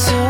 So.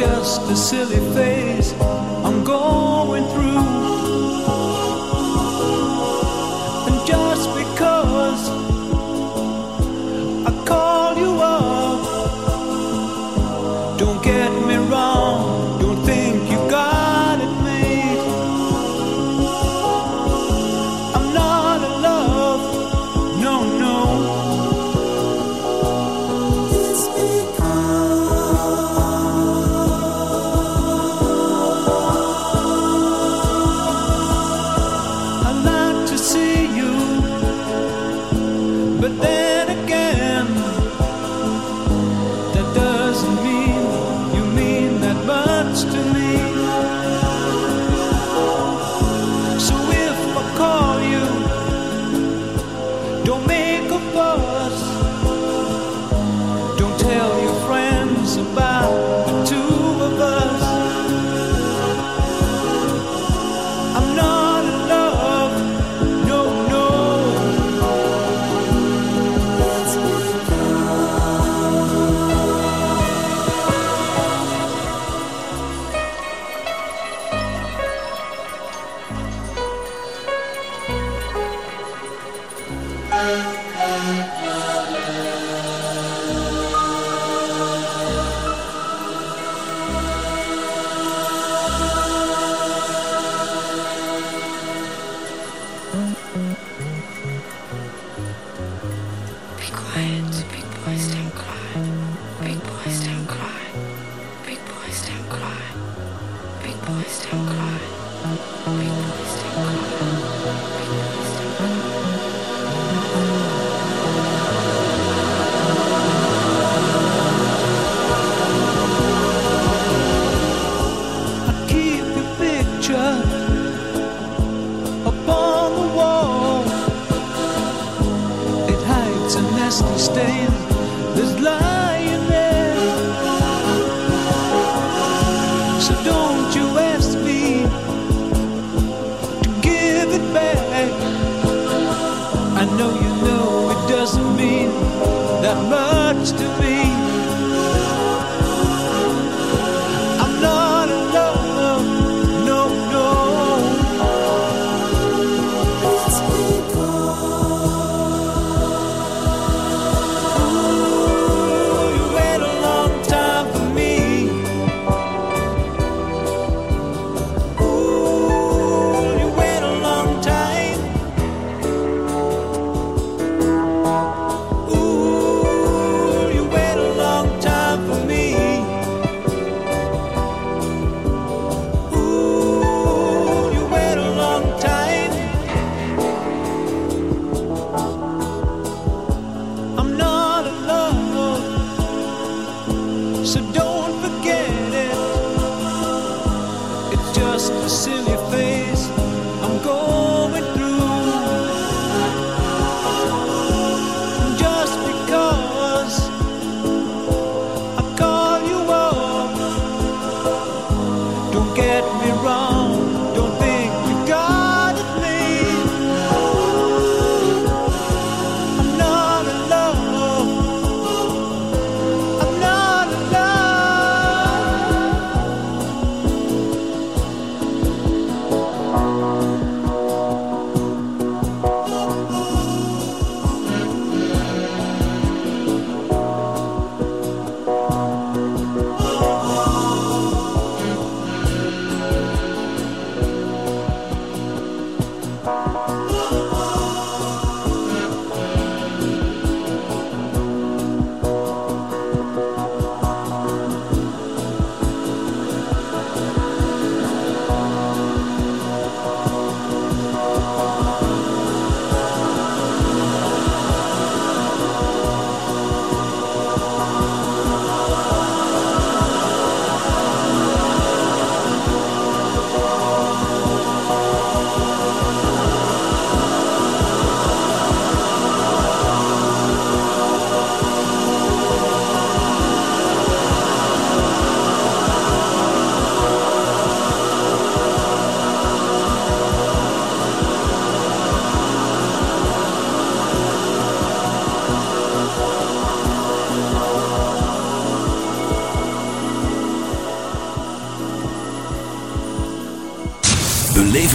just a silly phase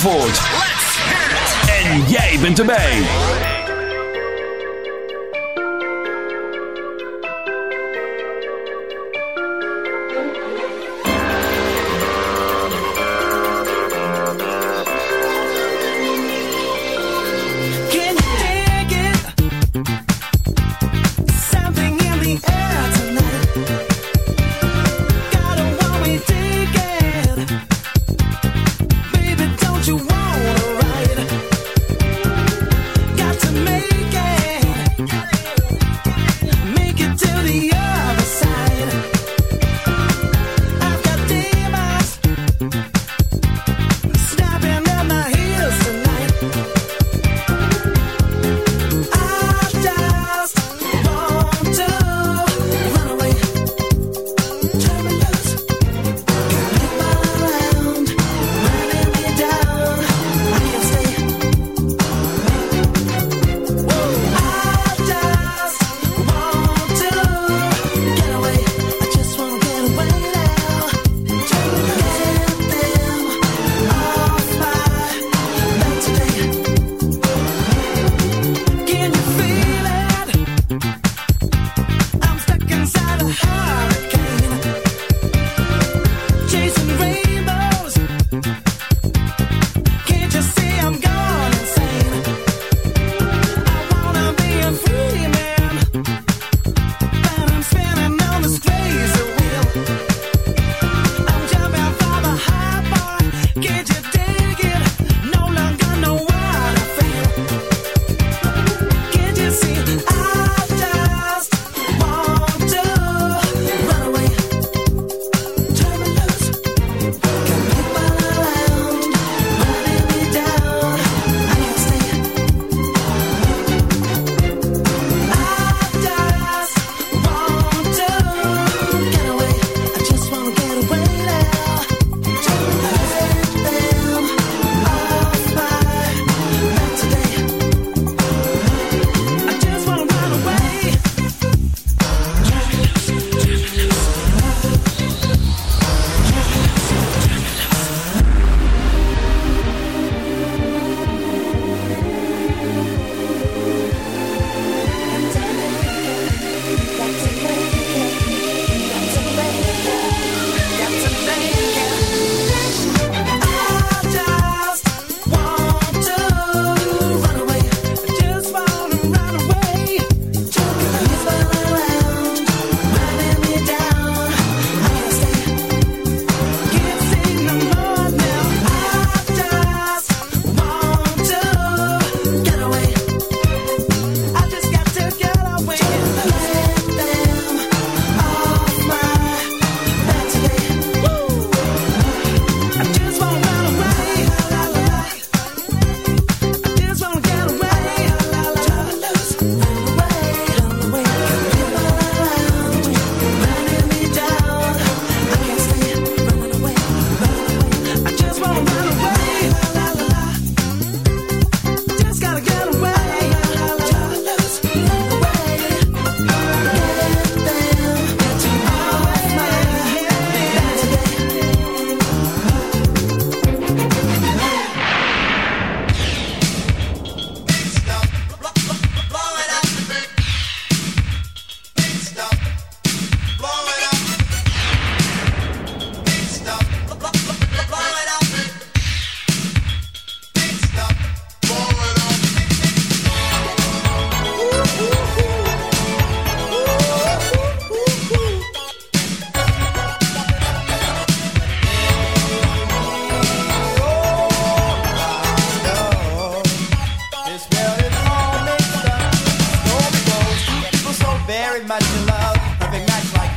Zandvoort.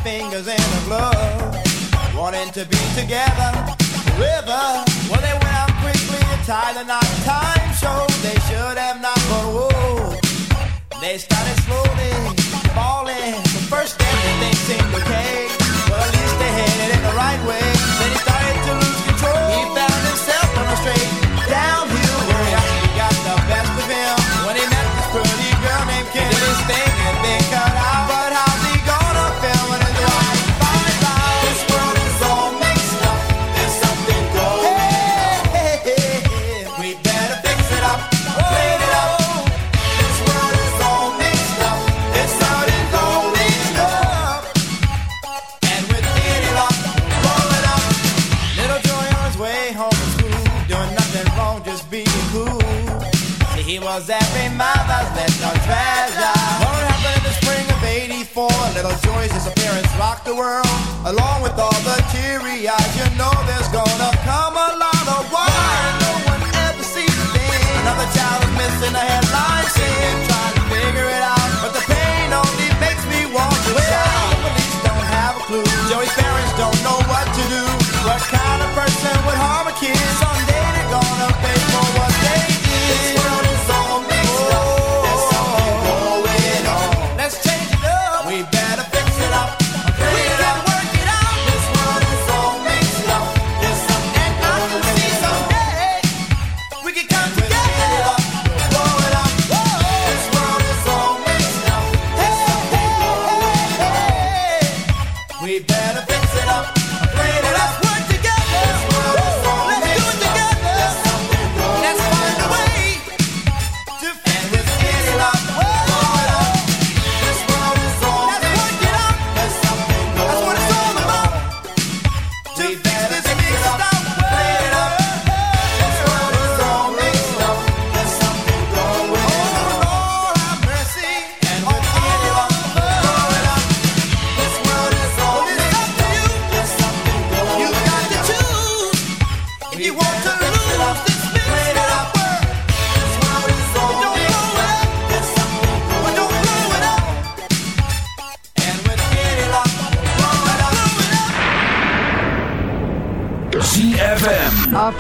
fingers in a glove, wanting to be together. River, well they went out quickly and tied a knot. Time showed they should have not, but whoa, they started slowly falling. But first everything seemed okay, but at least they headed in the right way. Joy's disappearance rocked the world. Along with all the teary eyes, you know there's gonna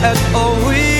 had always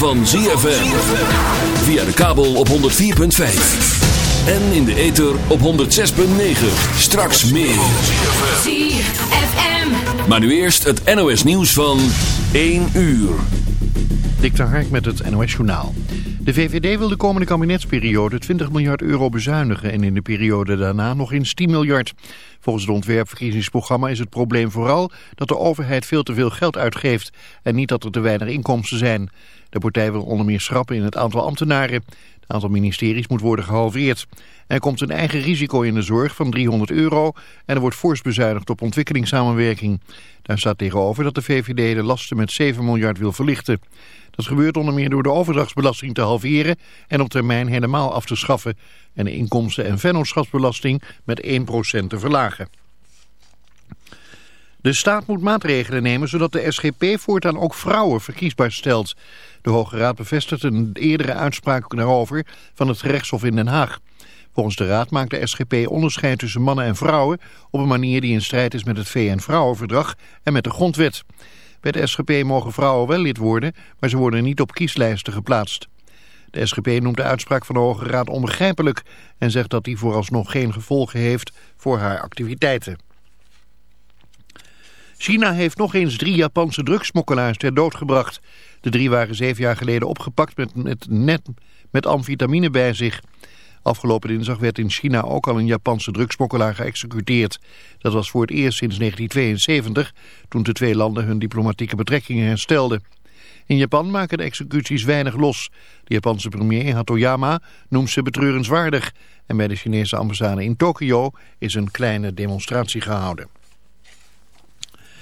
van ZFM. Via de kabel op 104.5. En in de ether op 106.9. Straks meer. ZFM. Maar nu eerst het NOS nieuws van 1 uur. Dik de Hark met het NOS Journaal. De VVD wil de komende kabinetsperiode 20 miljard euro bezuinigen... en in de periode daarna nog eens 10 miljard. Volgens het ontwerpverkiezingsprogramma is het probleem vooral... dat de overheid veel te veel geld uitgeeft... en niet dat er te weinig inkomsten zijn. De partij wil onder meer schrappen in het aantal ambtenaren. Aantal ministeries moet worden gehalveerd. Er komt een eigen risico in de zorg van 300 euro... en er wordt fors bezuinigd op ontwikkelingssamenwerking. Daar staat tegenover dat de VVD de lasten met 7 miljard wil verlichten. Dat gebeurt onder meer door de overdrachtsbelasting te halveren en op termijn helemaal af te schaffen en de inkomsten- en vennootschapsbelasting met 1% te verlagen. De staat moet maatregelen nemen zodat de SGP voortaan ook vrouwen verkiesbaar stelt. De Hoge Raad bevestigt een eerdere uitspraak daarover van het gerechtshof in Den Haag. Volgens de Raad maakt de SGP onderscheid tussen mannen en vrouwen op een manier die in strijd is met het VN-vrouwenverdrag en met de grondwet. Bij de SGP mogen vrouwen wel lid worden, maar ze worden niet op kieslijsten geplaatst. De SGP noemt de uitspraak van de Hoge Raad onbegrijpelijk en zegt dat die vooralsnog geen gevolgen heeft voor haar activiteiten. China heeft nog eens drie Japanse drugsmokkelaars ter dood gebracht. De drie waren zeven jaar geleden opgepakt met, met, net, met amfetamine bij zich. Afgelopen dinsdag werd in China ook al een Japanse drugsmokkelaar geëxecuteerd. Dat was voor het eerst sinds 1972, toen de twee landen hun diplomatieke betrekkingen herstelden. In Japan maken de executies weinig los. De Japanse premier Hatoyama noemt ze betreurenswaardig. En bij de Chinese ambassade in Tokio is een kleine demonstratie gehouden.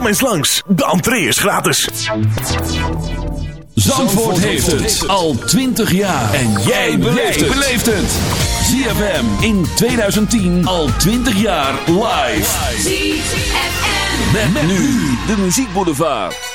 Kom eens langs, de entree is gratis. Zandvoort heeft het al 20 jaar. En jij beleeft het. ZFM in 2010 al 20 jaar live. ZFM. Met, met nu de muziekboulevard.